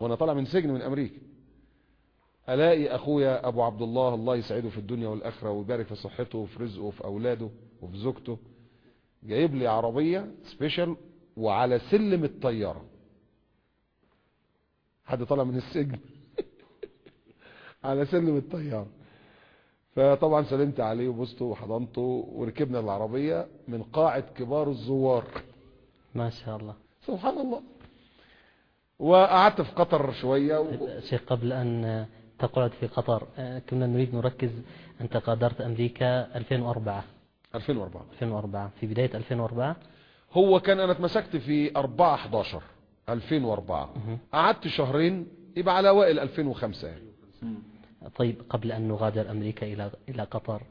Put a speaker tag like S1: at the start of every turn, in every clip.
S1: وأنا طالع من سجن من أمريكا ألاقي أخويا أبو عبد الله الله يسعده في الدنيا والآخرة ويبارك في صحته وفي رزقه وفي أولاده وفي زوجته جايب لي عربية سبيشال وعلى سلم الطيارة. حد طالع من السجن؟ على سلم الطيارة. فطبعا سلمت عليه وبصته وحضنته وركبنا العربية من قاعة كبار الزوار.
S2: ما شاء الله.
S1: سبحان الله. وقعدت في قطر شوية و...
S2: شيخ قبل أن تقعد في قطر آه، كنا نريد نركز أنت غادرت أمريكا 2004
S1: 2004
S2: 2004 في بداية 2004
S1: هو كان أنا اتمسكت في 4 11 2004 قعدت شهرين يبقى على اوائل 2005 يعني
S2: طيب قبل أن نغادر أمريكا إلى إلى قطر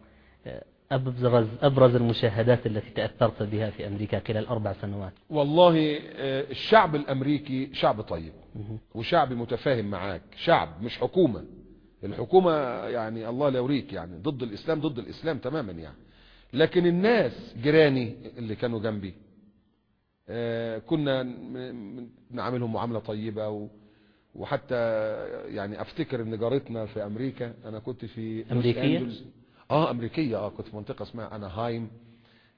S2: آه، أبرز أبرز المشاهدات التي تأثرت بها في أمريكا خلال أربع سنوات
S1: والله آه، الشعب الأمريكي شعب طيب. وشعب متفاهم معاك شعب مش حكومة الحكومة يعني الله لا يوريك يعني ضد الإسلام ضد الإسلام تماما يعني لكن الناس جيراني اللي كانوا جنبي آه، كنا نعاملهم معاملة طيبة و وحتى يعني أفتكر إن جارتنا في أمريكا أنا كنت في؟ أنجلز. آه أمريكية. آه كنت في منطقة اسمها أناهايم.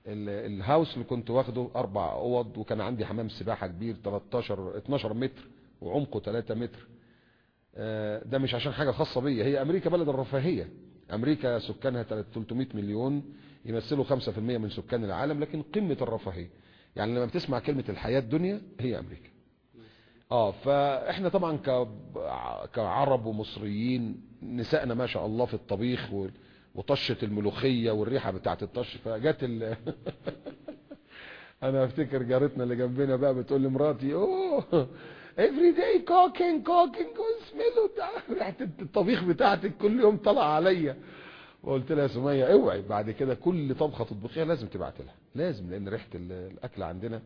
S1: ال- الهاوس اللي كنت واخده أربع أوض وكان عندي حمام سباحة كبير 13 12 متر وعمقه 3 متر. آه، ده مش عشان حاجة خاصة بيا. هي أمريكا بلد الرفاهية. أمريكا سكانها 300 مليون يمثلوا 5% من سكان العالم لكن قمة الرفاهية. يعني لما بتسمع كلمة الحياة الدنيا هي أمريكا. آه فإحنا طبعا كعرب ومصريين نسائنا ما شاء الله في الطبيخ و- وطشة الملوخية والريحة بتاعت الطش فجت ال... أنا أفتكر جارتنا اللي جنبنا بقى بتقول لمراتي أوه every day cooking cooking واسمله ريحة الطبيخ بتاعتك كل يوم طلع عليا. وقلت لها يا سمية أوعي بعد كده كل طبخة تطبخيها لازم تبعت لها لازم لأن ريحة ال- الأكل عندنا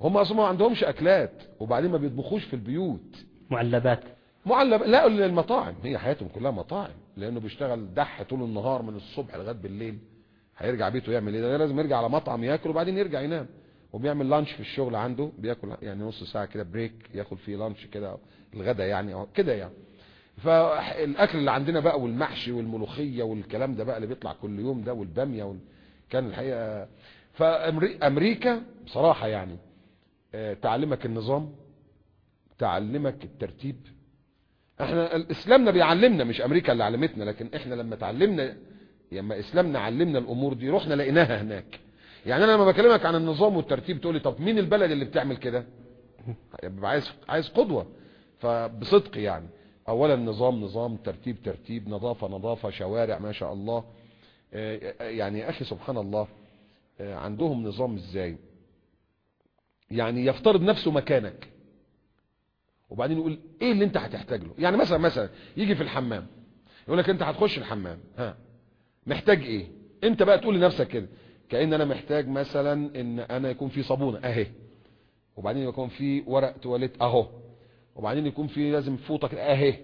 S1: هم أصلا ما عندهمش أكلات وبعدين ما بيطبخوش في البيوت.
S2: معلبات.
S1: معلب لا المطاعم هي حياتهم كلها مطاعم. لأنه بيشتغل دح طول النهار من الصبح لغاية بالليل. هيرجع بيته يعمل إيه؟ ده لازم يرجع على مطعم ياكل وبعدين يرجع ينام. وبيعمل لانش في الشغل عنده بياكل يعني نص ساعة كده بريك ياكل فيه لانش كده الغدا يعني كده يعني. فالأكل اللي عندنا بقى والمحشي والملوخية والكلام ده بقى اللي بيطلع كل يوم ده والبامية وال... كان الحقيقة. فامريكا بصراحة يعني آه، تعلمك النظام تعلمك الترتيب إحنا اسلامنا بيعلمنا مش أمريكا اللي علمتنا لكن إحنا لما تعلمنا لما إسلامنا علمنا الأمور دي رحنا لقيناها هناك. يعني أنا لما بكلمك عن النظام والترتيب تقول لي طب مين البلد اللي بتعمل كده؟ عايز عايز قدوة. فبصدق يعني. اولا نظام نظام ترتيب ترتيب نظافة نظافة شوارع ما شاء الله. آه، يعني يا أخي سبحان الله آه، عندهم نظام إزاي؟ يعني يفترض نفسه مكانك. وبعدين يقول إيه اللي أنت هتحتاج له؟ يعني مثلا مثلا يجي في الحمام يقول لك أنت هتخش الحمام ها محتاج إيه؟ أنت بقى تقول لنفسك كده كأن أنا محتاج مثلا إن أنا يكون في صابونة أهي وبعدين يكون في ورق تواليت أهو وبعدين يكون في لازم فوطة كده أهي.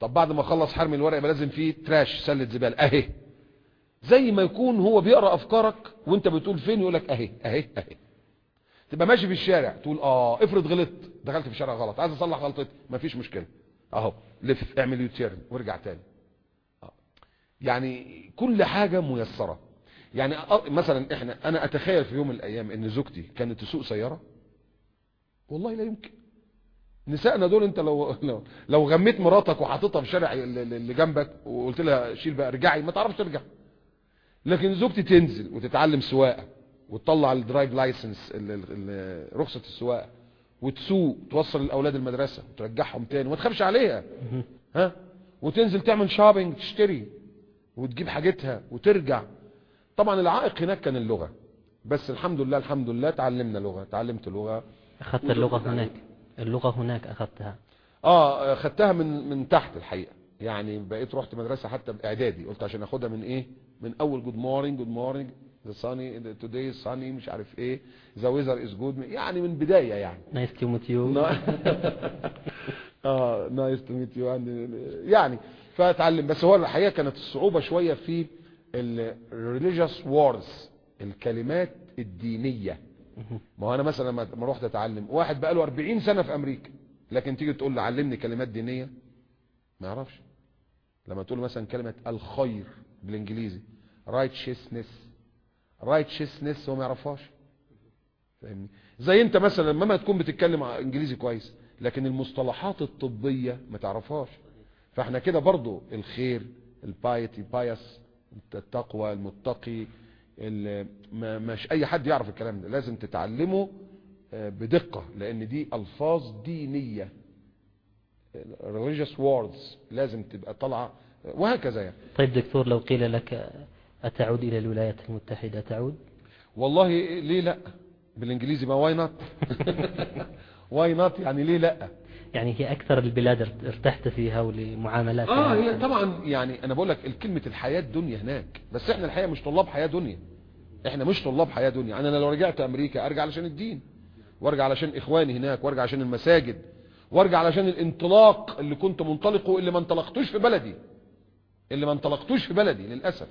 S1: طب بعد ما أخلص حرم الورق يبقى لازم في تراش سلة زبالة أهي. زي ما يكون هو بيقرأ أفكارك وأنت بتقول فين؟ يقول لك أهي أهي أهي. تبقى ماشي في الشارع تقول آه افرض غلطت دخلت في شارع غلط عايز أصلح غلطتي مفيش مشكلة. أهو لف اعمل يوتيرن وارجع تاني. آه. يعني كل حاجة ميسرة. يعني مثلا إحنا أنا أتخيل في يوم من الأيام إن زوجتي كانت تسوق سيارة؟ والله لا يمكن. نسائنا دول أنت لو لو, غميت مراتك وحاططها في شارع اللي اللي جنبك وقلت لها شيل بقى ارجعي ما تعرفش ترجع. لكن زوجتي تنزل وتتعلم سواقة. وتطلع ال drive license ال- ال- ال- رخصة السواقة وتسوق توصل الاولاد المدرسة وترجعهم تاني وما تخافش عليها. ها؟ وتنزل تعمل shopping تشتري وتجيب حاجتها وترجع. طبعا العائق هناك كان اللغة. بس الحمد لله الحمد لله تعلمنا لغة تعلمت لغة.
S2: أخذت اللغة هناك. اللغة هناك أخذتها.
S1: آه خدتها من من تحت الحقيقة. يعني بقيت رحت مدرسة حتى بإعدادي. قلت عشان أخدها من إيه؟ من أول good morning good morning the sunny today is sunny مش عارف إيه. the weather is good يعني من بداية يعني.
S2: nice to meet you
S1: آه nice to meet you يعني فأتعلم. بس هو الحقيقة كانت الصعوبة شوية في الريليجيوس وورز الكلمات الدينية. ما هو أنا مثلا لما رحت أتعلم واحد بقى له 40 سنة في أمريكا لكن تيجي تقول له علمني كلمات دينية؟ ما يعرفش. لما تقول مثلا كلمة الخير بالإنجليزي righteousness righteousness هو ما يعرفهاش. فاهمني؟ زي انت مثلا لما تكون بتتكلم انجليزي كويس لكن المصطلحات الطبية ما تعرفهاش. فاحنا كده برضو الخير ال piety pious التقوى المتقي ال- ما مش أي حد يعرف الكلام ده. لازم تتعلمه آه، بدقة لأن دي ألفاظ دينية. Religious words لازم تبقى طالعة وهكذا يعني.
S2: طيب دكتور لو قيل لك أتعود إلى الولايات المتحدة؟ تعود
S1: والله ليه لأ؟ بالإنجليزي ما why not why not يعني ليه لأ؟
S2: يعني هي أكثر البلاد ارت- ارتحت فيها ولمعاملاتها
S1: آه هي طبعا يعني أنا بقول لك كلمه الحياة الدنيا هناك بس إحنا الحقيقة مش طلاب حياة دنيا. إحنا مش طلاب حياة دنيا. أنا لو رجعت أمريكا أرجع علشان الدين وأرجع علشان إخواني هناك وأرجع عشان المساجد وأرجع علشان الانطلاق اللي كنت منطلقه اللي ما انطلقتوش في بلدي. اللي ما انطلقتوش في بلدي للأسف.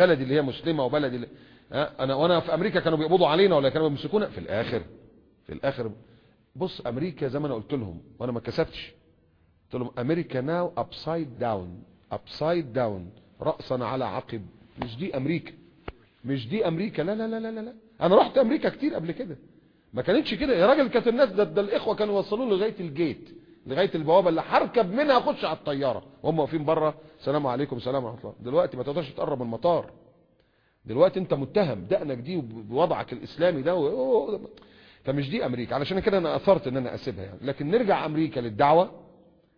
S1: بلدي اللي هي مسلمة وبلدي اللي أنا وأنا في أمريكا كانوا بيقبضوا علينا ولا كانوا بيمسكونا؟ في الآخر. في الآخر. بص أمريكا زي ما أنا قلت لهم وأنا ما كسفتش قلت لهم أمريكا now upside down upside down راسا على عقب. مش دي أمريكا. مش دي أمريكا. لا لا لا لا لا أنا رحت أمريكا كتير قبل كده. ما كانتش كده. يا راجل كانت الناس ده, ده الإخوة كانوا يوصلوا لغاية ال gate. لغاية البوابة اللي هركب منها اخش على الطيارة. وهم واقفين بره. سلام عليكم سلام ورحمة الله. دلوقتي ما تقدرش تقرب من المطار. دلوقتي انت متهم دقنك دي بوضعك الإسلامي ده و... فمش دي أمريكا. علشان كده أنا أثرت إن أنا أسيبها يعني. لكن نرجع أمريكا للدعوة.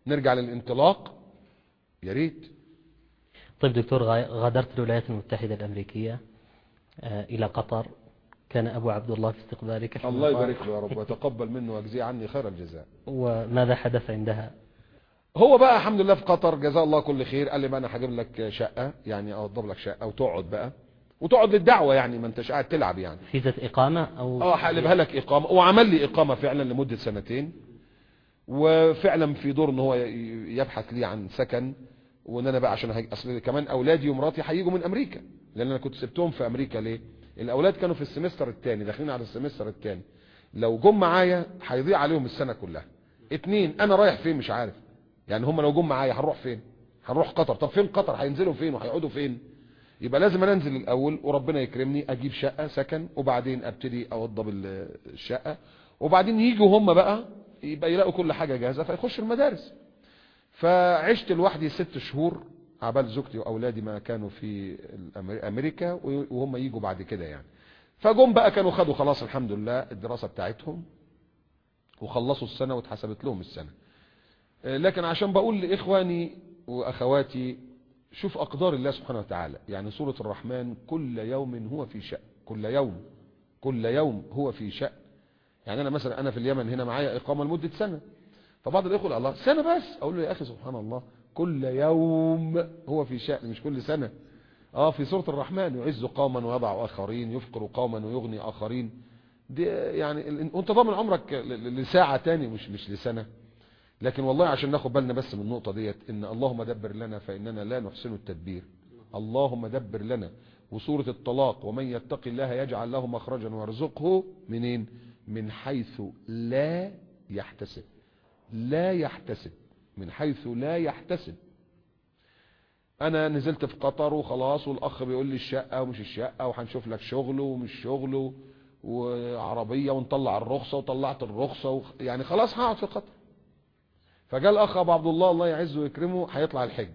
S1: نرجع للانطلاق. يا ريت.
S2: طيب دكتور غا- غادرت الولايات المتحدة الأمريكية آه، إلى قطر. كان أبو عبد الله في استقبالك
S1: الله. يبارك له يا رب ويتقبل منه ويجزيه عني خير الجزاء.
S2: وماذا حدث عندها؟
S1: هو بقى الحمد لله في قطر جزاه الله كل خير. قال لي بقى أنا هجيب لك شقة يعني اوضب لك شقة وتقعد بقى. وتقعد للدعوة يعني ما أنتش قاعد تلعب يعني.
S2: فيزة إقامة أو
S1: آه هقلبها لك إقامة. وعمل لي إقامة فعلا لمدة سنتين. وفعلا في دور إن هو يبحث لي عن سكن. وإن أنا بقى عشان. أصل كمان أولادي ومراتي هيجوا من أمريكا لأن أنا كنت سبتهم في أمريكا ليه؟ الأولاد كانوا في ال semester الثاني داخلين على ال semester الثاني لو جم معايا هيضيع عليهم السنة كلها. اتنين أنا رايح فين مش عارف. يعني هم لو جم معايا هنروح فين؟ هنروح قطر. طب فين قطر؟ هينزلوا فين وهيقعدوا فين؟ يبقى لازم أنا أنزل الأول وربنا يكرمني أجيب شقة سكن وبعدين أبتدي أوضب ال- الشقة. وبعدين يجوا هم بقى يبقى يلاقوا كل حاجة جاهزة فيخشوا المدارس. فعشت لوحدي ست شهور. عبال زوجتي وأولادي ما كانوا في أمريكا وهم يجوا بعد كده يعني. فجم بقى كانوا خدوا خلاص الحمد لله الدراسة بتاعتهم وخلصوا السنة واتحسبت لهم السنة. آه، لكن عشان بقول لإخواني وأخواتي شوف أقدار الله سبحانه وتعالى. يعني سورة الرحمن كل يوم هو في شأن. كل يوم كل يوم هو في شأن. يعني أنا مثلا أنا في اليمن هنا معايا إقامة لمدة سنة. فبعض يقول الله سنة بس. أقول له يا أخي سبحان الله كل يوم هو في شأن مش كل سنة. آه في سورة الرحمن يعز قوما ويضع آخرين يفقر قوما ويغني آخرين. دي يعني وانت ضامن عمرك ل- ل- لساعة تاني مش مش لسنة. لكن والله عشان ناخد بالنا بس من النقطة ديت إن اللهم دبر لنا فإننا لا نحسن التدبير. اللهم دبر لنا. وسورة الطلاق ومن يتق الله يجعل له مخرجا ويرزقه منين؟ من حيث لا يحتسب. لا يحتسب. من حيث لا يحتسب. أنا نزلت في قطر وخلاص والأخ بيقول لي الشقة ومش الشقة وهنشوف لك شغله ومش شغله وعربية ونطلع الرخصة وطلعت الرخصة و... يعني خلاص هقعد في قطر. فجاء الأخ أبو عبد الله الله يعزه ويكرمه هيطلع الحج.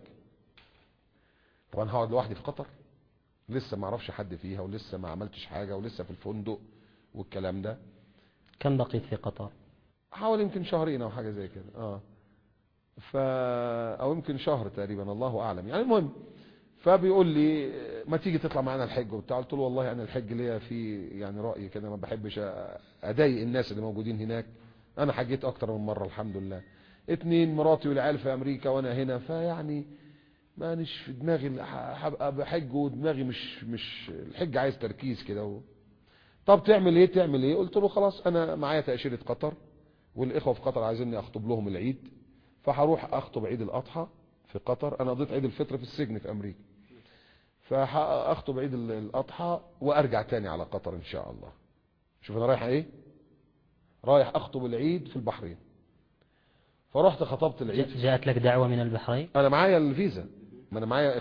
S1: طبعا هقعد لوحدي في قطر؟ لسه ما أعرفش حد فيها ولسه ما عملتش حاجة ولسه في الفندق والكلام ده.
S2: كم بقيت في قطر؟
S1: حوالي يمكن شهرين أو حاجة زي كده آه. ف أو يمكن شهر تقريبا الله أعلم. يعني المهم فبيقول لي ما تيجي تطلع معانا الحج؟ وبتاع. قلت له والله أنا الحج ليا في يعني رأي كده ما بحبش أضايق الناس اللي موجودين هناك. أنا حجيت أكتر من مرة الحمد لله. اتنين مراتي والعيال في أمريكا وأنا هنا. فيعني مانيش في دماغي هبقى بحج ودماغي مش مش الحج عايز تركيز كده و... طب تعمل إيه؟ تعمل إيه؟ قلت له خلاص أنا معايا تأشيرة قطر والإخوة في قطر عايزيني أخطب لهم العيد. فهروح أخطب عيد الأضحى في قطر. أنا قضيت عيد الفطر في السجن في أمريكا. فاخطب عيد ال- الأضحى وأرجع تاني على قطر إن شاء الله. شوف أنا رايح إيه؟ رايح أخطب العيد في البحرين. فرحت خطبت العيد.
S2: جاء- جاءت لك دعوة من البحرين؟
S1: أنا معايا الفيزا. ما أنا معايا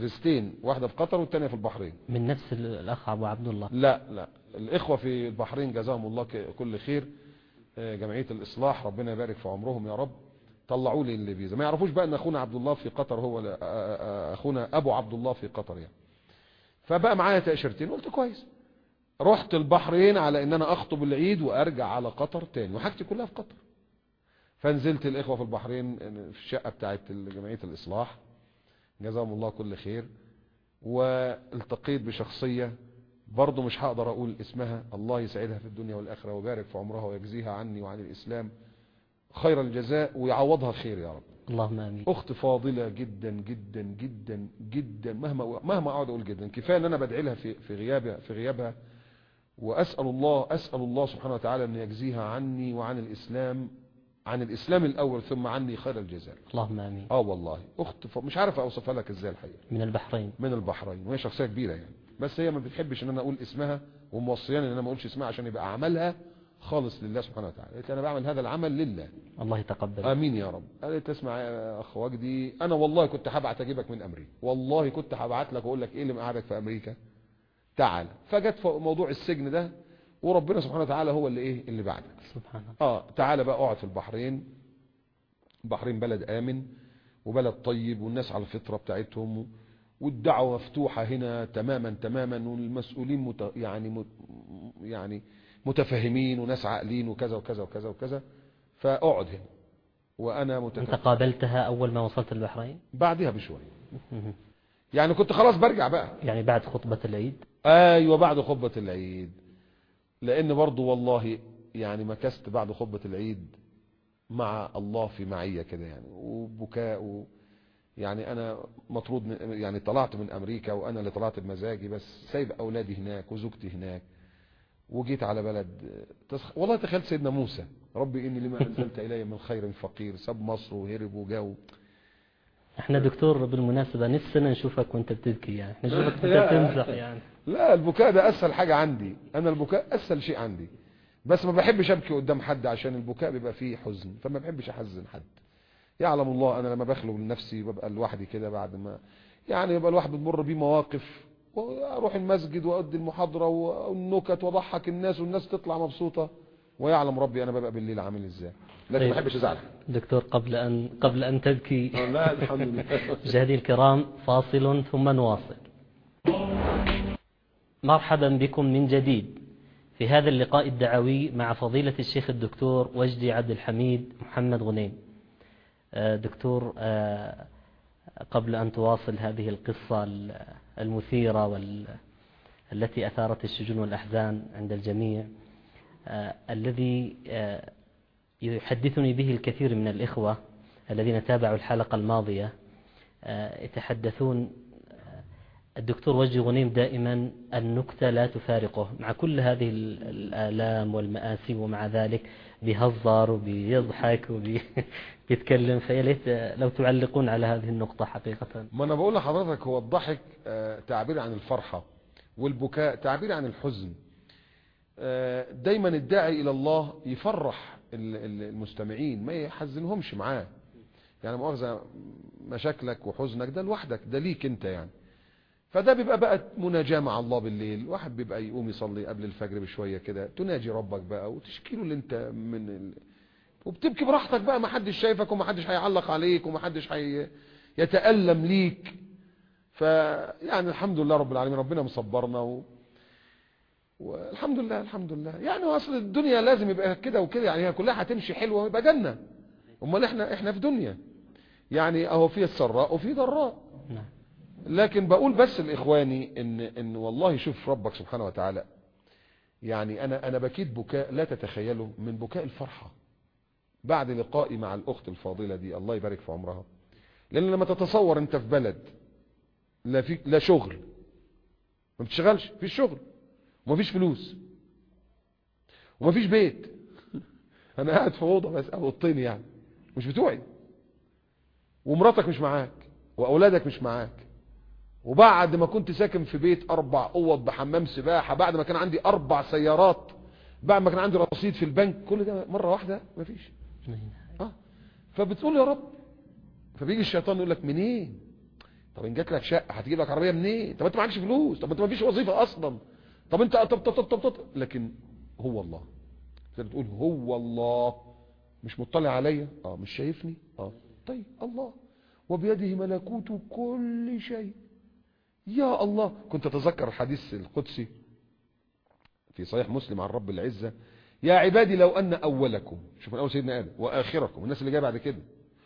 S1: فيزتين واحدة في قطر والتانية في البحرين.
S2: من نفس ال- الأخ أبو عبد الله؟
S1: لا لا. الإخوة في البحرين جزاهم الله كل خير. آه، جمعية الإصلاح ربنا يبارك في عمرهم يا رب. طلعوا لي الفيزا ما يعرفوش بقى إن أخونا عبد الله في قطر هو أخونا أبو عبد الله في قطر يعني. فبقى معايا تأشيرتين قلت كويس. رحت البحرين على إن أنا أخطب العيد وأرجع على قطر تاني وحاجتي كلها في قطر. فنزلت الإخوة في البحرين في الشقة بتاعت جمعية الإصلاح. جزاهم الله كل خير. والتقيت بشخصية برضه مش هقدر أقول اسمها الله يسعدها في الدنيا والآخرة ويبارك في عمرها ويجزيها عني وعن الإسلام. خير الجزاء ويعوضها خير يا رب.
S2: اللهم آمين.
S1: أخت فاضلة جدا جدا جدا جدا مهما مهما أقعد أقول جدا. كفاية إن أنا بدعي لها في في غيابها في غيابها. وأسأل الله أسأل الله سبحانه وتعالى أن يجزيها عني وعن الإسلام عن الإسلام الأول ثم عني خير الجزاء.
S2: اللهم آمين.
S1: آه والله. أخت ف... مش عارف أوصفها لك إزاي الحقيقة.
S2: من البحرين.
S1: من البحرين. وهي شخصية كبيرة يعني. بس هي ما بتحبش إن أنا أقول اسمها وموصياني إن أنا ما أقولش اسمها عشان يبقى عملها خالص لله سبحانه وتعالى. قالت أنا بعمل هذا العمل لله.
S2: الله يتقبل.
S1: آمين يا رب. قالت تسمع يا أخ وجدي أنا والله كنت هبعت أجيبك من أمريكا. والله كنت هبعت لك وأقول لك إيه اللي مقعدك في أمريكا؟ تعال. فجت في موضوع السجن ده وربنا سبحانه وتعالى هو اللي إيه؟ اللي بعدك
S2: سبحان الله.
S1: آه تعالى بقى اقعد في البحرين. البحرين بلد آمن وبلد طيب والناس على الفطرة بتاعتهم والدعوة مفتوحة هنا تماما تماما والمسؤولين مت يعني مت يعني متفاهمين وناس عاقلين وكذا وكذا وكذا وكذا فأقعد هنا. وأنا
S2: أنت
S1: متكفل
S2: قابلتها أول ما وصلت البحرين؟
S1: بعدها بشوية. يعني كنت خلاص برجع بقى.
S2: يعني بعد خطبة العيد؟
S1: أيوه بعد خطبة العيد. لأن برضو والله يعني مكست بعد خطبة العيد مع الله في معية كده يعني. وبكاء و يعني أنا مطرود من يعني طلعت من أمريكا وأنا اللي طلعت بمزاجي بس سايب أولادي هناك وزوجتي هناك. وجيت على بلد تسخ... والله تخيلت سيدنا موسى ربي إني لما أنزلت إلي من خير فقير ساب مصر وهرب وجاو.
S2: إحنا دكتور بالمناسبة نفسنا نشوفك وانت بتبكي يعني نشوفك وانت تمزح يعني.
S1: لا البكاء ده أسهل حاجة عندي أنا البكاء أسهل شيء عندي. بس ما بحبش أبكي قدام حد عشان البكاء بيبقى فيه حزن فما بحبش أحزن حد. يعلم الله أنا لما بخلو من نفسي ببقى لوحدي كده بعد ما يعني يبقى الواحد بتمر بيه مواقف وأروح المسجد وأدي المحاضرة والنكت واضحك الناس والناس تطلع مبسوطة. ويعلم ربي أنا ببقى بالليل عامل إزاي. لكن
S2: طيب.
S1: ما بحبش أزعل.
S2: دكتور قبل أن قبل أن تبكي.
S1: لا الحمد لله.
S2: مشاهدي الكرام فاصل ثم نواصل. مرحبا بكم من جديد في هذا اللقاء الدعوي مع فضيلة الشيخ الدكتور وجدي عبد الحميد محمد غنيم. آه، دكتور آه، قبل أن تواصل هذه القصة ال- المثيرة وال التي أثارت الشجون والأحزان عند الجميع. آه، الذي آه، يحدثني به الكثير من الإخوة الذين تابعوا الحلقة الماضية. آه، يتحدثون الدكتور وجه غنيم دائما النكتة لا تفارقه مع كل هذه ال- الآلام والمآسي ومع ذلك. بيهزر وبيضحك وبيتكلم. فيا ليت لو تعلقون على هذه النقطة حقيقة.
S1: ما أنا بقول لحضرتك هو الضحك آه، تعبير عن الفرحة والبكاء تعبير عن الحزن. آه، دايما الداعي إلى الله يفرح ال- ال- المستمعين ما يحزنهمش معاه. يعني مؤاخذة مشاكلك وحزنك ده لوحدك ده ليك أنت يعني. فده بيبقى بقى مناجاة مع الله بالليل. واحد بيبقى يقوم يصلي قبل الفجر بشوية كده تناجي ربك بقى وتشكي له اللي انت من ال... وبتبكي براحتك بقى. ما حدش شايفك وما حدش هيعلق عليك وما حدش هي... يتألم ليك. فيعني الحمد لله رب العالمين ربنا مصبرنا و... والحمد لله الحمد لله. يعني أصل الدنيا لازم يبقى كده وكده يعني هي كلها هتمشي حلوة ويبقى جنة. أمال إحنا إحنا في دنيا. يعني أهو في السراء وفي ضراء.
S2: نعم.
S1: لكن بقول بس لإخواني إن إن والله شوف ربك سبحانه وتعالى. يعني أنا أنا بكيت بكاء لا تتخيله من بكاء الفرحة بعد لقائي مع الأخت الفاضلة دي. الله يبارك في عمرها. لأن لما تتصور أنت في بلد لا في لا شغل ما بتشتغلش فيش شغل ومفيش فلوس ومفيش بيت. أنا قاعد في أوضة بس أو أوضتين يعني مش بتوعي. ومراتك مش معاك وأولادك مش معاك. وبعد ما كنت ساكن في بيت أربع أوض بحمام سباحة بعد ما كان عندي أربع سيارات بعد ما كان عندي رصيد في البنك كل ده مرة واحدة مفيش آه. فبتقول يا رب فبيجي الشيطان يقول لك منين؟ طب إن جات لك شقة هتجيب لك عربية منين؟ طب أنت معكش فلوس طب أنت ما فيش وظيفة أصلا. طب أنت طب طب طب طب, طب. لكن هو الله. انت بتقول هو الله. مش مطلع عليا؟ آه. مش شايفني؟ آه. طيب الله. وبيده ملكوت كل شيء. يا الله كنت أتذكر الحديث القدسي في صحيح مسلم عن رب العزة. يا عبادي لو أن أولكم شوف من أول سيدنا آدم وآخركم الناس اللي جاية بعد كده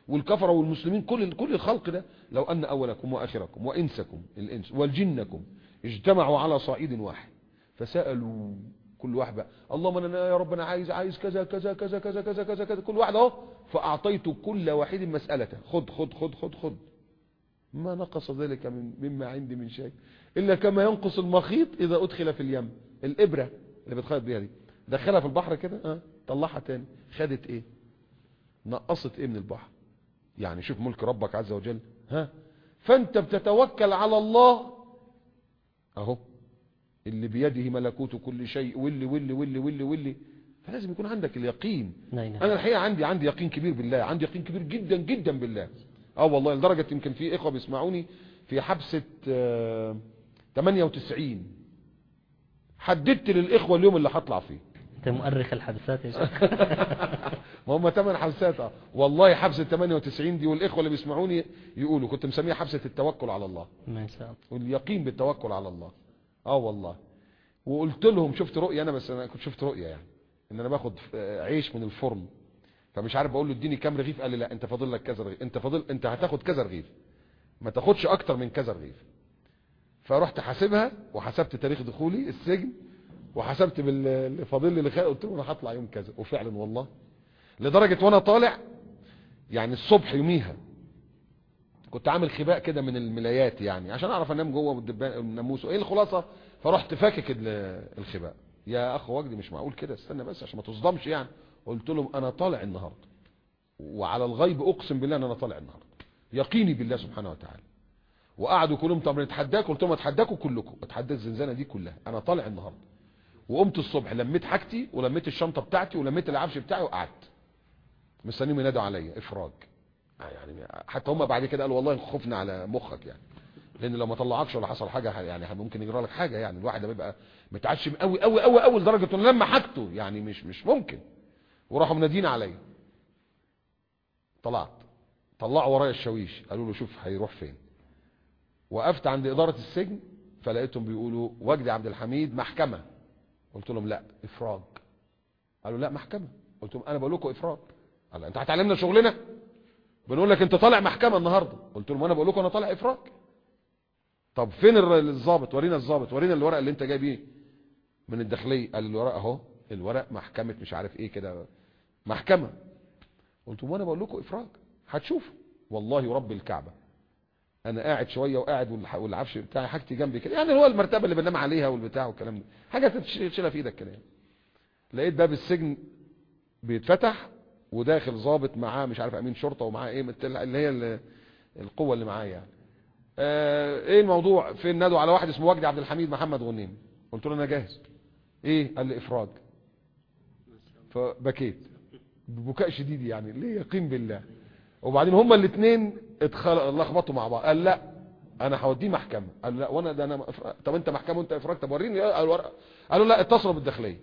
S1: والكفرة والمسلمين كل كل الخلق ده لو أن أولكم وآخركم وإنسكم الإنس والجنكم اجتمعوا على صعيد واحد فسألوا كل واحد بقى اللهم أنا يا رب أنا عايز عايز كذا كذا كذا كذا كذا كذا كذا كل واحد أهو فأعطيت كل واحد مسألته خد خد خد خد خد. ما نقص ذلك من مما عندي من شيء. إلا كما ينقص المخيط إذا أدخل في اليم. الإبرة اللي بتخيط بيها دي. دخلها في البحر كده؟ آه. طلعها تاني. خدت إيه؟ نقصت إيه من البحر؟ يعني شوف ملك ربك عز وجل. ها؟ فأنت بتتوكل على الله. أهو. اللي بيده ملكوت كل شيء. واللي واللي واللي واللي واللي. فلازم يكون عندك اليقين. أنا الحقيقة عندي عندي يقين كبير بالله. عندي يقين كبير جدا جدا بالله. آه والله لدرجة يمكن في إخوة بيسمعوني في حبسة آه 98 حددت للإخوة اليوم اللي هطلع فيه.
S2: أنت مؤرخ الحدثات يا شيخ.
S1: ما هم ثمان حبسات آه. والله حبسة 98 دي والإخوة اللي بيسمعوني يقولوا كنت مسميها حبسة التوكل على الله.
S2: ما شاء الله.
S1: واليقين بالتوكل على الله. آه والله. وقلت لهم شفت رؤية أنا بس أنا كنت شفت رؤية يعني إن أنا باخد عيش من الفرن. فمش عارف بقول له اديني كام رغيف قال لي لا انت فاضل لك كذا رغيف. انت فاضل انت هتاخد كذا رغيف. ما تاخدش أكتر من كذا رغيف. فرحت حاسبها وحسبت تاريخ دخولي السجن وحسبت باللي فاضل لي قلت له أنا هطلع يوم كذا. وفعلا والله. لدرجة وأنا طالع يعني الصبح يوميها كنت عامل خباء كده من الملايات يعني عشان أعرف أنام جوه والدبان والناموس وإيه الخلاصة. فرحت فاكك الخباء. يا أخ وجدي مش معقول كده استنى بس عشان ما تصدمش يعني. قلت لهم أنا طالع النهارده. وعلى الغيب أقسم بالله إن أنا طالع النهارده. يقيني بالله سبحانه وتعالى. وقعدوا كلهم طب نتحداك؟ قلت لهم اتحداكم كلكم. اتحدى الزنزانة دي كلها. أنا طالع النهارده. وقمت الصبح لميت حاجتي ولميت الشنطة بتاعتي ولميت العفش بتاعي وقعدت. مستنيهم ينادوا عليا. إفراج. يعني حتى هم بعد كده قالوا والله خفنا على مخك يعني. لأن لو ما طلعكش ولا حصل حاجة يعني ممكن يجرى لك حاجة يعني. الواحد بيبقى متعشم قوي قوي قوي قوي لدرجة إنه لما حاجته يعني مش مش ممكن. وراحوا منادين عليا طلعت. طلعوا ورايا الشاويش. قالوا له شوف هيروح فين. وقفت عند إدارة السجن فلقيتهم بيقولوا وجدي عبد الحميد محكمة. قلت لهم لا إفراج. قالوا لا محكمة. قلت لهم أنا بقول لكم إفراج. قال أنت هتعلمنا شغلنا؟ بنقول لك أنت طالع محكمة النهارده. قلت لهم أنا بقول لكم أنا طالع إفراج. طب فين الضابط؟ ورينا الضابط. ورينا الورق اللي أنت جايبيه من الداخلية. قال الورق أهو. الورق محكمة مش عارف إيه كده. محكمة. قلت لهم أنا بقول لكم إفراج. هتشوفوا. والله رب الكعبة. أنا قاعد شوية وقاعد والعفش بتاعي حاجتي جنبي كده. يعني هو المرتبة اللي بنام عليها والبتاع والكلام ده. حاجة تشيلها في إيدك كده لقيت باب السجن بيتفتح وداخل ضابط معاه مش عارف أمين شرطة ومعاه إيه اللي هي القوة اللي معاه يعني. آه إيه الموضوع؟ فين نادوا على واحد اسمه وجدي عبد الحميد محمد غنيم. قلت له أنا جاهز. إيه؟ قال لي إفراج. فبكيت. ببكاء شديد يعني ليه يقين بالله. وبعدين هما الاثنين لخبطوا مع بعض. قال لا أنا هوديه محكمة. قال لا وأنا ده أنا. طب أنت محكمة وأنت إفراج طب وريني. الورقه قالوا لا اتصلوا بالداخلية.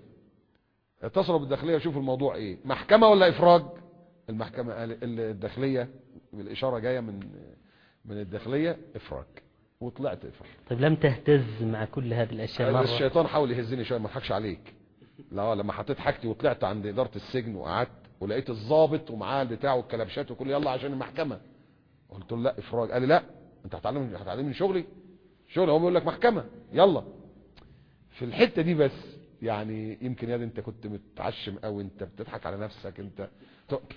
S1: اتصلوا بالداخلية وشوفوا الموضوع إيه. محكمة ولا إفراج؟ المحكمة قال الداخلية بالاشاره جاية من من الداخلية إفراج. وطلعت إفراج.
S2: طيب لم تهتز مع كل هذه الأشياء مرة؟
S1: الشيطان حاول يهزني شوية ما أضحكش عليك. لا لما حطيت حاجتي وطلعت عند إدارة السجن وقعدت ولقيت الضابط ومعاه البتاع والكلبشات وكل يلا عشان المحكمة. قلت له لا إفراج. قال لي لا أنت هتعلمني هتعلمني شغلي. شغل هو بيقول لك محكمة. يلا. في الحتة دي بس يعني يمكن يا دي أنت كنت متعشم قوي أنت بتضحك على نفسك أنت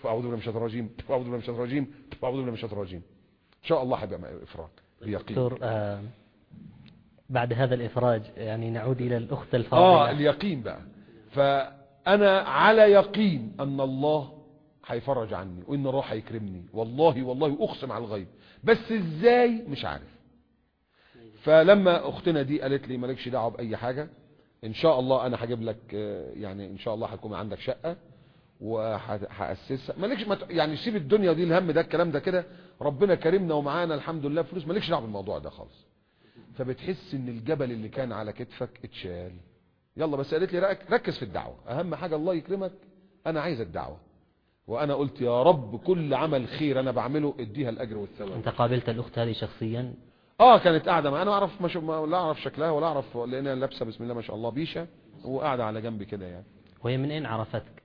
S1: أعوذ بالله من الشيطان الرجيم أعوذ بالله من الشيطان الرجيم أعوذ بالله من الشيطان الرجيم. إن شاء الله هيبقى إفراج بيقين.
S2: دكتور آه بعد هذا الإفراج يعني نعود إلى الأخت الفاضلة.
S1: آه اليقين بقى. فانا على يقين أن الله هيفرج عني وإن الله هيكرمني. والله والله أقسم على الغيب. بس إزاي؟ مش عارف. فلما أختنا دي قالت لي مالكش دعوة بأي حاجة إن شاء الله أنا هجيب لك يعني إن شاء الله هتكون عندك شقة وهاسسها مالكش يعني سيب الدنيا دي الهم ده الكلام ده كده. ربنا كرمنا ومعانا الحمد لله فلوس. مالكش دعوة بالموضوع ده خالص. فبتحس إن الجبل اللي كان على كتفك اتشال. يلا بس قالت لي رك- ركز في الدعوة. أهم حاجة الله يكرمك أنا عايز الدعوه وأنا قلت يا رب كل عمل خير أنا بعمله اديها الأجر والثواب.
S2: أنت قابلت الأخت هذه شخصيا؟
S1: آه كانت قاعدة معايا. أنا ما مش... ما لا أعرف شكلها ولا أعرف لانها لابسة بسم الله ما شاء الله بيشة وقاعدة على جنبي كده يعني.
S2: وهي من أين عرفتك؟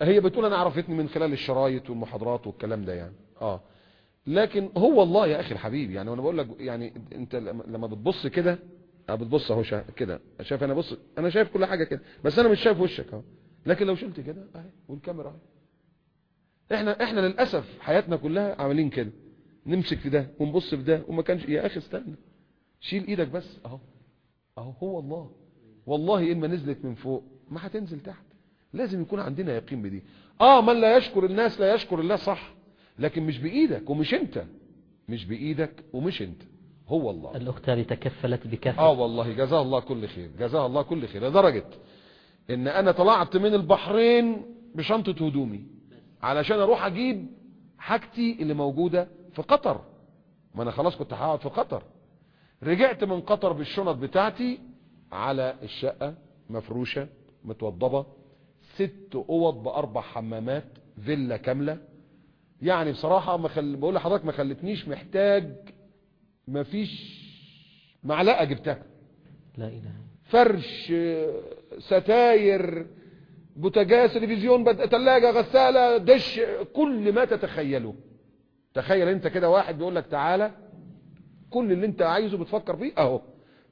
S1: هي بتقول أنا عرفتني من خلال الشرايط والمحاضرات والكلام ده يعني. آه. لكن هو الله يا أخي الحبيب يعني. وأنا بقول لك يعني أنت لما بتبص كده بتبص أهو شا- كده. شايف أنا بص أنا شايف كل حاجة كده. بس أنا مش شايف وشك أهو. لكن لو شلت كده أهي والكاميرا أهي. إحنا إحنا للأسف حياتنا كلها عاملين كده. نمسك في ده ونبص في ده وما كانش يا أخي استنى. شيل إيدك بس أهو. أهو هو الله. والله إن ما نزلت من فوق ما هتنزل تحت. لازم يكون عندنا يقين بدي. آه من لا يشكر الناس لا يشكر الله صح. لكن مش بإيدك ومش أنت. مش بإيدك ومش أنت. هو الله.
S2: الأخت هذه تكفلت بكفل.
S1: آه والله جزاه الله كل خير جزاه الله كل خير لدرجة إن أنا طلعت من البحرين بشنطة هدومي علشان أروح أجيب حاجتي اللي موجودة في قطر. ما أنا خلاص كنت هقعد في قطر. رجعت من قطر بالشنط بتاعتي على الشقة مفروشة متوضبة ست أوض بأربع حمامات فيلا كاملة. يعني بصراحة ما خل... بقول لحضرتك ما خلتنيش محتاج مفيش معلقة جبتها.
S2: لا إله.
S1: فرش ستاير بوتاجاز تلفزيون بد... تلاجة غسالة دش كل ما تتخيله. تخيل أنت كده واحد بيقول لك تعالى كل اللي أنت عايزه بتفكر فيه أهو.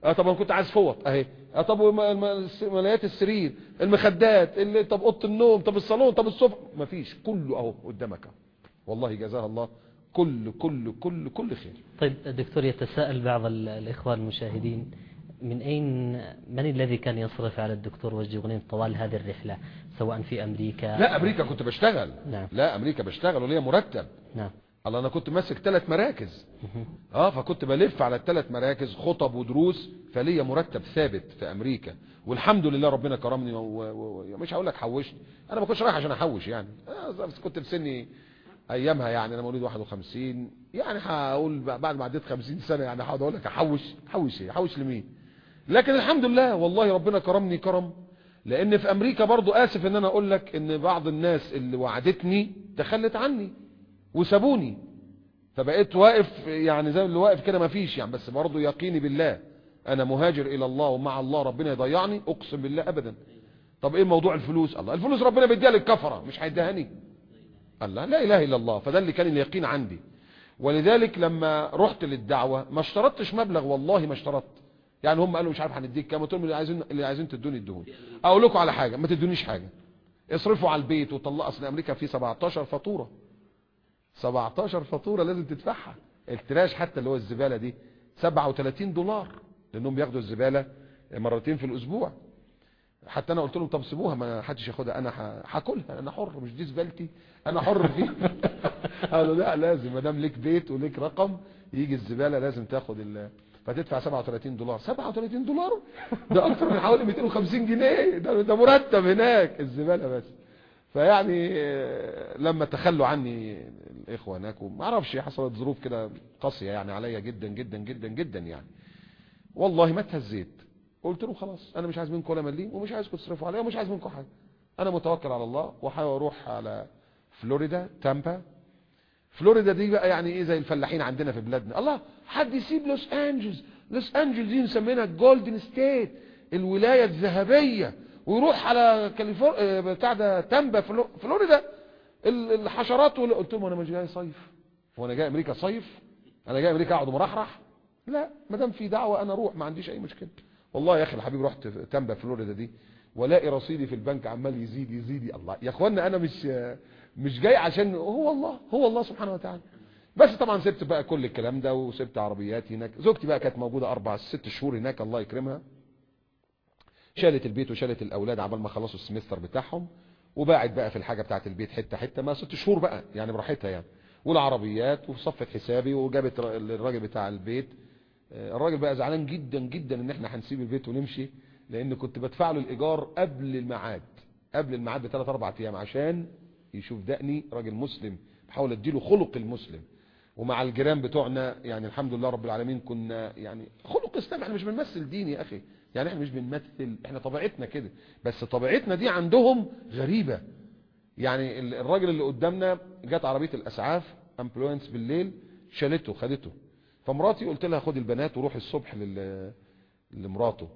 S1: آه طب أنا كنت عايز فوط أهي. آه طب ملايات السرير المخدات اللي طب أوضة النوم طب الصالون طب الصبح. مفيش كله أهو قدامك والله جزاها الله كل كل كل كل خير.
S2: طيب دكتور يتساءل بعض ال- الإخوان المشاهدين من أين من الذي كان يصرف على الدكتور وجدي غنيم طوال هذه الرحلة سواء في أمريكا؟
S1: لا أمريكا كنت بشتغل.
S2: نعم.
S1: لا أمريكا بشتغل وليا مرتب.
S2: نعم.
S1: الله أنا كنت ماسك ثلاث مراكز. آه فكنت بلف على الثلاث مراكز خطب ودروس فليا مرتب ثابت في أمريكا. والحمد لله ربنا كرمني ومش هقول لك حوشت أنا ما كنتش رايح عشان أحوش يعني. آه بس كنت في سني أيامها يعني أنا مواليد 51 يعني هقول بعد ما عديت 50 سنة يعني هقعد أقول لك أحوش أحوش إيه؟ أحوش لمين؟ لكن الحمد لله والله ربنا كرمني كرم. لأن في أمريكا برضو آسف إن أنا أقول لك إن بعض الناس اللي وعدتني تخلت عني وسابوني. فبقيت واقف يعني زي اللي واقف كده مفيش يعني بس برضو يقيني بالله أنا مهاجر إلى الله ومع الله ربنا يضيعني أقسم بالله ابدا. طب إيه موضوع الفلوس؟ الله الفلوس ربنا بيديها للكفرة مش هيديهاني. الله لا إله إلا الله فده اللي كان اليقين عندي. ولذلك لما رحت للدعوة ما اشترطتش مبلغ والله ما اشترطت. يعني هم قالوا مش عارف هنديك كام قلت لهم اللي عايزين اللي عايزين تدوني ادوني أقول لكم على حاجة ما تدونيش حاجة. اصرفوا على البيت وطلع أصل أمريكا في 17 فاتورة. 17 فاتورة لازم تدفعها. التراش حتى اللي هو الزبالة دي 37 دولار لأنهم بياخدوا الزبالة مرتين في الأسبوع. حتى أنا قلت لهم طب سيبوها ما حدش ياخدها أنا هاكلها أنا حر مش دي زبالتي أنا حر فيه قالوا لا لازم ما دام ليك بيت وليك رقم يجي الزبالة لازم تاخد ال فتدفع 37 دولار. 37 دولار؟ ده أكتر من حوالي 250 جنيه. ده, ده مرتب هناك الزبالة بس. فيعني لما تخلوا عني الإخوة هناك وما أعرفش حصلت ظروف كده قاسية يعني عليا جدا جدا جدا جدا يعني. والله ما اتهزيت. قلت له خلاص أنا مش عايز منكم ولا مليم ومش عايزكم تصرفوا عليا ومش عايز منكم حاجة. أنا متوكل على الله وهروح على فلوريدا تامبا. فلوريدا دي بقى يعني إيه زي الفلاحين عندنا في بلادنا. الله حد يسيب لوس أنجلز؟ لوس أنجلز دي مسمينها Golden State الولاية الذهبية. ويروح على كاليفورنيا بتاع ده تامبا فلو- فلوريدا. ال- الحشرات وال- قلت لهم أنا مش جاي صيف. هو أنا جاي أمريكا صيف؟ أنا جاي أمريكا أقعد مرحرح لا ما دام في دعوة أنا أروح ما عنديش أي مشكلة. والله يا أخي الحبيب رحت تامبا فلوريدا دي والاقي رصيدي في البنك عمال يزيد يزيد الله. يا إخوانا أنا مش مش جاي عشان هو الله هو الله سبحانه وتعالى. بس طبعا سبت بقى كل الكلام ده وسبت عربياتي هناك. زوجتي بقى كانت موجودة أربع ست شهور هناك الله يكرمها. شالت البيت وشالت الأولاد عبال ما خلصوا السمستر بتاعهم وباعت بقى في الحاجة بتاعت البيت حتة حتة. ما ست شهور بقى يعني براحتها يعني. والعربيات وصفت حسابي وجابت الراجل بتاع البيت. الراجل بقى زعلان جدا جدا إن إحنا هنسيب البيت ونمشي لأن كنت بدفع له الإيجار قبل الميعاد قبل الميعاد بثلاث أربع أيام عشان يشوف دقني راجل مسلم بحاول أديله خلق المسلم. ومع الجيران بتوعنا يعني الحمد لله رب العالمين كنا يعني خلق اسلام إحنا مش بنمثل دين يا أخي. يعني إحنا مش بنمثل إحنا طبيعتنا كده. بس طبيعتنا دي عندهم غريبة. يعني ال- الراجل اللي قدامنا جت عربية الأسعاف ambulance بالليل شالته خدته. فمراتي قلت لها خد البنات وروح الصبح لل لمراته.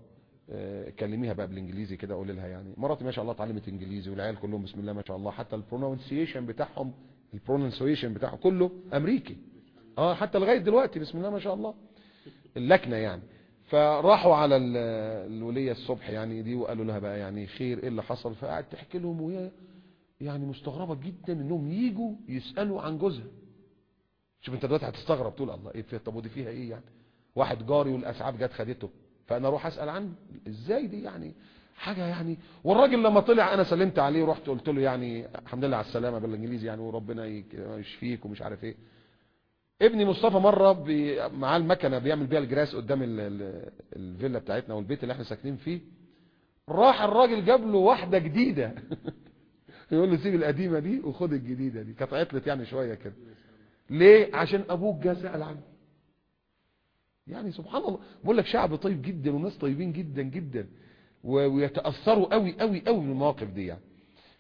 S1: آه، كلميها بقى بالإنجليزي كده قول لها يعني. مراتي ما شاء الله اتعلمت إنجليزي والعيال كلهم بسم الله ما شاء الله. حتى ال pronunciation بتاعهم ال pronunciation بتاعهم كله أمريكي. آه حتى لغاية دلوقتي بسم الله ما شاء الله. اللكنة يعني. فراحوا على ال- الولية الصبح يعني دي وقالوا لها بقى يعني خير إيه اللي حصل؟ فقعدت تحكي لهم وهي يعني مستغربة جدا إنهم يجوا يسألوا عن جوزها. شوف انت دلوقتي هتستغرب تقول الله إيه طب ودي فيها إيه يعني؟ واحد جاري والأسعاف جت خدته فأنا أروح أسأل عنه إزاي دي يعني؟ حاجة يعني والراجل لما طلع أنا سلمت عليه ورحت قلت له يعني الحمد لله على السلامة بالانجليزي يعني وربنا يك- يشفيك ومش عارف إيه. ابني مصطفى مرة بي- معاه المكنة بيعمل بيها الجراس قدام ال- ال- الفيلا بتاعتنا والبيت اللي إحنا ساكنين فيه راح الراجل جاب له واحدة جديدة. يقول له سيب القديمة دي وخد الجديدة دي. كانت عطلت يعني شوية كده. ليه؟ عشان أبوك جه سأل عنه. يعني سبحان الله بقول لك شعب طيب جدا وناس طيبين جدا جدا ويتأثروا قوي قوي قوي من المواقف دي يعني.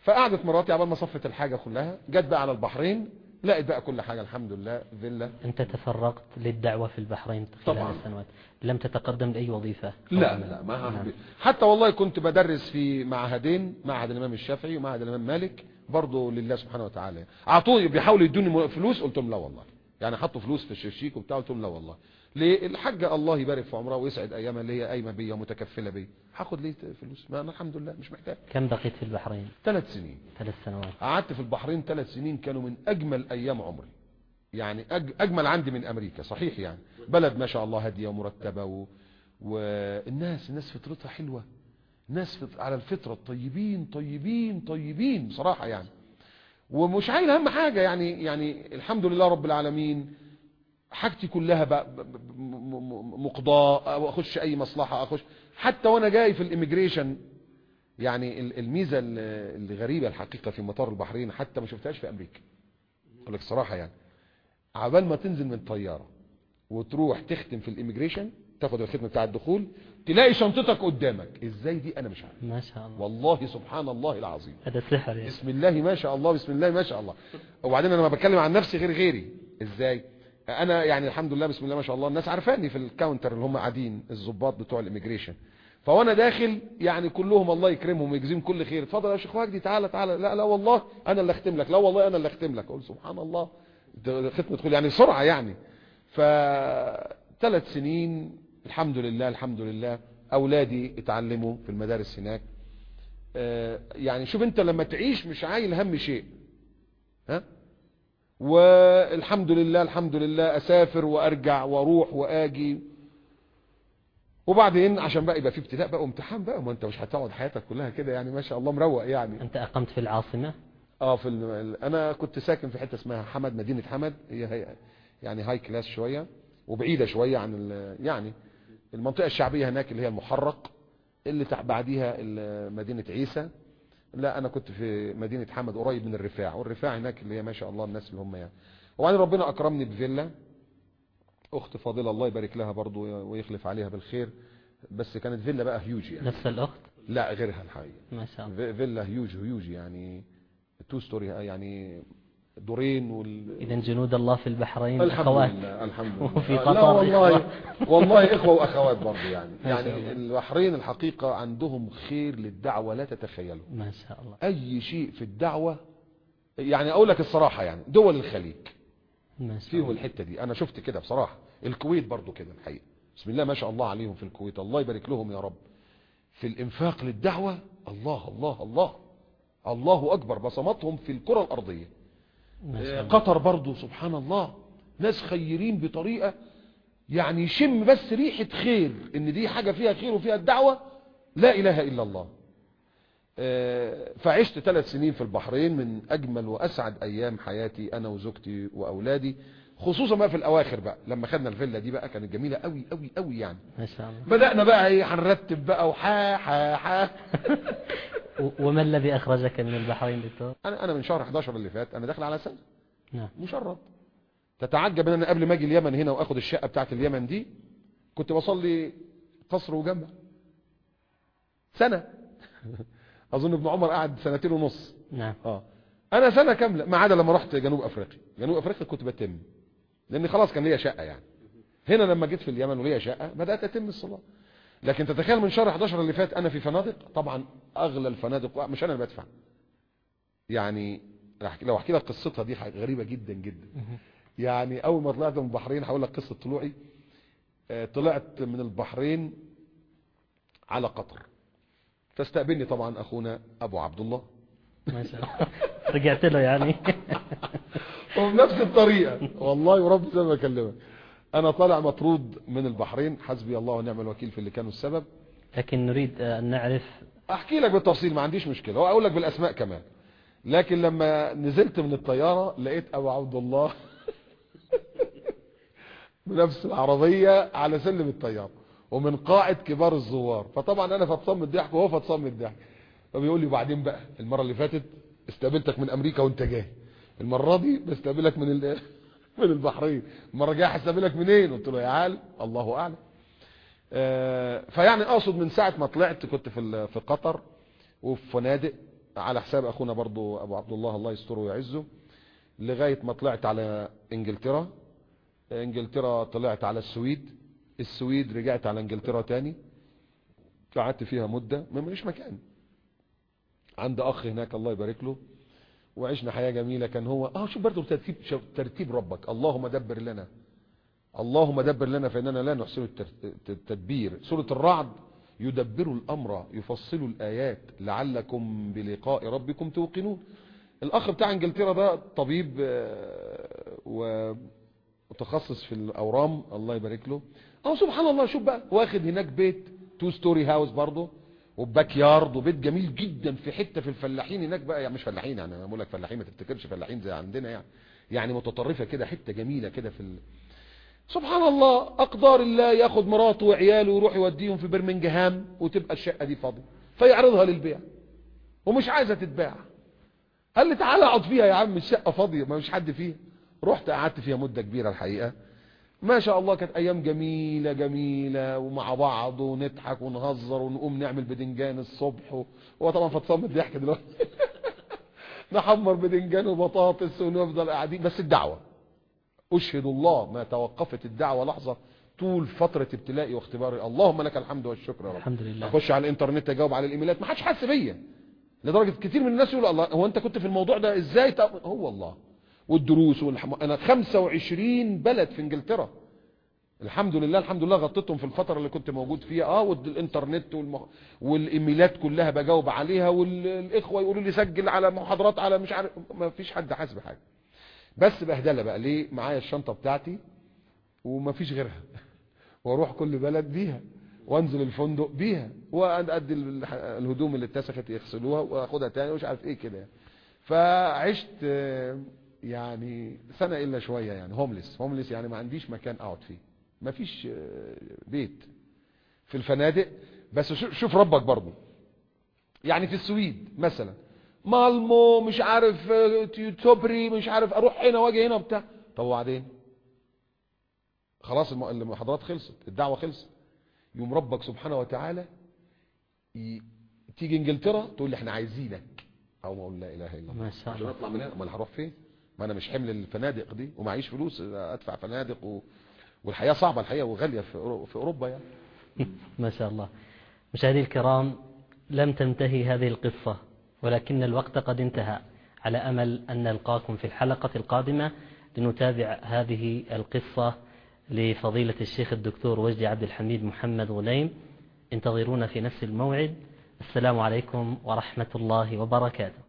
S1: فقعدت مراتي عبال ما صفت الحاجة كلها جت بقى على البحرين لقيت بقى كل حاجة الحمد لله فيلا
S2: أنت تفرغت للدعوة في البحرين خلال
S1: طبعاً.
S2: السنوات لم تتقدم لأي وظيفة
S1: لا. لا ما
S2: نعم.
S1: حتى والله كنت بدرس في معهدين معهد الإمام الشافعي ومعهد الإمام مالك برضه لله سبحانه وتعالى اعطوني بيحاولوا يدوني فلوس قلت لهم لا والله يعني حطوا فلوس في الشيك وبتاع قلت لهم لا والله ليه الحاجة الله يبارك في عمرها ويسعد ايامها اللي هي قايمة بيا ومتكفلة بيا هاخد ليه فلوس. ما أنا الحمد لله مش محتاج.
S2: كم بقيت في البحرين؟
S1: ثلاث سنين.
S2: ثلاث سنوات.
S1: قعدت في البحرين ثلاث سنين كانوا من أجمل أيام عمري. يعني أجمل عندي من أمريكا صحيح يعني. بلد ما شاء الله هادية ومرتبة و... والناس الناس فطرتها حلوة. ناس فط... على الفطرة الطيبين طيبين طيبين بصراحة يعني. ومش عايل أهم حاجة يعني يعني الحمد لله رب العالمين حاجتي كلها مقضاء أو أخش أي مصلحة أخش. حتى وأنا جاي في ال immigration يعني ال- الميزة ال- الغريبة الحقيقة في مطار البحرين حتى ما شفتهاش في أمريكا. أقول لك الصراحه يعني. عبال ما تنزل من الطياره وتروح تختم في الإميجريشن تاخد الختم بتاع الدخول تلاقي شنطتك قدامك. إزاي دي؟ أنا مش عارف.
S2: ما شاء الله.
S1: والله سبحان الله العظيم.
S2: هذا سحر يعني
S1: بسم الله ما شاء الله بسم الله ما شاء الله. وبعدين أنا ما بتكلم عن نفسي غير غيري. إزاي؟ أنا يعني الحمد لله بسم الله ما شاء الله الناس عارفاني في ال counter اللي هم قاعدين الضباط بتوع ال immigration. فوأنا داخل يعني كلهم الله يكرمهم ويجزيهم كل خير. اتفضل يا شيخ وجدي تعالى تعالى لا لا والله أنا اللي أختم لك. لا والله أنا اللي أختم لك. أقول سبحان الله. ده ختم دخول يعني بسرعة يعني. ف ثلاث سنين الحمد لله الحمد لله. أولادي اتعلموا في المدارس هناك. آه، يعني شوف أنت لما تعيش مش عايل هم شيء. ها؟ والحمد لله الحمد لله أسافر وأرجع وأروح وآجي. وبعدين عشان بقى يبقى في ابتلاء بقى وامتحان بقى. ما انت مش هتقعد حياتك كلها كده يعني ما شاء الله مروق يعني.
S2: أنت أقمت في العاصمة؟
S1: آه في ال- أنا كنت ساكن في حتة اسمها حمد مدينة حمد. هي هي يعني هاي كلاس شوية وبعيدة شوية عن ال- يعني المنطقة الشعبية هناك اللي هي المحرق اللي بعديها مدينة عيسى. لا أنا كنت في مدينة حمد قريب من الرفاع والرفاع هناك اللي هي ما شاء الله الناس اللي هم يعني. وبعدين ربنا أكرمني بفيلا. أخت فاضله الله يبارك لها برضو ويخلف عليها بالخير بس كانت فيلا بقى هيوج يعني.
S2: نفس الأخت؟
S1: لا غيرها الحقيقة.
S2: ما شاء الله.
S1: في- فيلا huge huge يعني two story يعني دورين وال
S2: إذا جنود الله في البحرين
S1: الحمد
S2: أخوات.
S1: لله الحمد لله.
S2: وفي
S1: لا
S2: قطر.
S1: والله
S2: إخوة.
S1: والله إخوة وأخوات برضه يعني. يعني
S2: الله.
S1: البحرين الحقيقة عندهم خير للدعوة لا تتخيلوا.
S2: ما شاء الله.
S1: أي شيء في الدعوة يعني أقول لك الصراحة يعني دول الخليج
S2: ما شاء
S1: فيهم
S2: الله.
S1: الحتة دي. أنا شفت كده بصراحة. الكويت برضو كده الحقيقة. بسم الله ما شاء الله عليهم في الكويت. الله يبارك لهم يا رب. في الإنفاق للدعوة الله الله الله. الله أكبر بصماتهم في الكرة الأرضية.
S2: ما شاء الله
S1: قطر برضو سبحان الله ناس خيرين بطريقة. يعني يشم بس ريحة خير إن دي حاجة فيها خير وفيها الدعوة. لا إله إلا الله. آه، فعشت ثلاث سنين في البحرين من أجمل وأسعد أيام حياتي أنا وزوجتي وأولادي. خصوصا بقى في الأواخر بقى لما خدنا الفيلا دي بقى كانت جميلة قوي قوي قوي يعني.
S2: ما شاء الله.
S1: بدأنا بقى إيه هنرتب بقى وحا حا حا.
S2: وما الذي أخرجك من البحرين دكتور؟
S1: أنا أنا من شهر 11 اللي فات أنا داخل على سنة.
S2: نعم.
S1: مشرد. تتعجب إن أنا قبل ما أجي اليمن هنا وآخد الشقة بتاعت اليمن دي كنت بصلي قصر وجنبه سنة. أظن ابن عمر قعد سنتين ونص.
S2: نعم.
S1: آه. أنا سنة كاملة ما عدا لما رحت جنوب أفريقيا. جنوب أفريقيا كنت بتم. لأن خلاص كان ليا شقة يعني. هنا لما جيت في اليمن وليا شقة بدأت أتم الصلاة. لكن تتخيل من شهر 11 اللي فات أنا في فنادق طبعا أغلى الفنادق مش أنا اللي بدفع. يعني لو أحكي لك قصتها دي غريبة جدا جدا. يعني أول ما طلعت من البحرين هقول لك قصة طلوعي. آه، طلعت من البحرين على قطر. فاستقبلني طبعا أخونا أبو عبد الله.
S2: رجعت له يعني.
S1: وبنفس الطريقة. والله ورب زي ما بكلمك. أنا طالع مطرود من البحرين. حسبي الله ونعم الوكيل في اللي كانوا السبب.
S2: لكن نريد أن نعرف.
S1: أحكي لك بالتفصيل ما عنديش مشكلة. وأقول لك بالأسماء كمان. لكن لما نزلت من الطيارة لقيت أبو عبد الله بنفس العربية على سلم الطيارة. ومن قاعد كبار الزوار. فطبعا أنا من الضحك وهو من الضحك فبيقول لي وبعدين بقى المرة اللي فاتت استقبلتك من أمريكا وأنت جاي. المرة دي بستقبلك من من البحرين. المرة الجاية هستقبلك منين؟ قلت له يا عال الله أعلم. آه، فيعني أقصد من ساعة ما طلعت كنت في في قطر وفي فنادق على حساب أخونا برضو أبو عبد الله الله يستره ويعزه لغاية ما طلعت على إنجلترا. إنجلترا طلعت على السويد. السويد رجعت على إنجلترا تاني. قعدت فيها مدة ما مليش مكان. عند أخ هناك الله يبارك له وعشنا حياة جميلة. كان هو آه شوف برضه ترتيب شوف ترتيب ربك. اللهم دبر لنا اللهم دبر لنا فإننا لا نحسن التدبير. سورة الرعد يدبر الأمر يفصل الآيات لعلكم بلقاء ربكم توقنون. الأخ بتاع إنجلترا ده طبيب آه، ومتخصص في الأورام الله يبارك له. آه سبحان الله. شوف بقى واخد هناك بيت two story house برضه. و backyard وبيت جميل جدا في حتة في الفلاحين هناك بقى. يعني مش فلاحين يعني أنا بقول لك فلاحين ما تفتكرش فلاحين زي عندنا يعني. يعني متطرفة كده حتة جميلة كده في ال... سبحان الله أقدار الله ياخد مراته وعياله ويروح يوديهم في برمنجهام وتبقى الشقة دي فاضية فيعرضها للبيع ومش عايزة تتباع. قال لي تعالى أقعد فيها يا عم الشقة فاضية ما فيش حد فيها. رحت قعدت فيها مدة كبيرة الحقيقة. ما شاء الله كانت أيام جميلة جميلة ومع بعض ونضحك ونهزر ونقوم نعمل بدنجان الصبح هو طبعا من الضحك دلوقتي. نحمر بدنجان وبطاطس ونفضل قاعدين. بس الدعوة. أشهد الله ما توقفت الدعوة لحظة طول فترة ابتلائي واختباري. اللهم لك الحمد والشكر يا رب.
S2: الحمد لله.
S1: أخش على الإنترنت أجاوب على الإيميلات. ما حدش حس بيا. لدرجة كتير من الناس يقولوا الله هو أنت كنت في الموضوع ده إزاي؟ هو الله. والدروس والحم... أنا 25 بلد في إنجلترا. الحمد لله الحمد لله غطيتهم في الفترة اللي كنت موجود فيها. آه والانترنت والمخ... والإيميلات كلها بجاوب عليها والإخوة يقولوا لي سجل على محاضرات على مش عارف ما فيش حد حاسس بحاجة. بس بهدلة بقى. ليه؟ معايا الشنطة بتاعتي وما فيش غيرها. وأروح كل بلد بيها وأنزل الفندق بيها وأدي ال- الهدوم اللي اتسخت يغسلوها وأخدها تاني ومش عارف إيه كده فعشت آه، يعني سنة إلا شوية يعني هوملس هوملس يعني ما عنديش مكان أقعد فيه. ما فيش آه، بيت في الفنادق. بس شو- شوف ربك برضه. يعني في السويد مثلا مالمو مش عارف آه، تيوتوبري مش عارف أروح هنا وأجي هنا وبتاع. طب وبعدين؟ خلاص الم- المحاضرات خلصت الدعوة خلصت. يوم ربك سبحانه وتعالى ي... تيجي إنجلترا تقول لي إحنا عايزينك. أو ما أقول لا إله إلا الله.
S2: ما شاء الله.
S1: أطلع من هنا. أمال هروح فين؟ ما أنا مش حمل الفنادق دي ومعيش فلوس أدفع فنادق و... والحياة صعبة الحقيقة وغالية في في أوروبا يعني.
S2: ما شاء الله. مشاهدي الكرام لم تنتهي هذه القصة ولكن الوقت قد انتهى. على أمل أن نلقاكم في الحلقة القادمة لنتابع هذه القصة لفضيلة الشيخ الدكتور وجدي عبد الحميد محمد غنيم انتظرونا في نفس الموعد. السلام عليكم ورحمة الله وبركاته.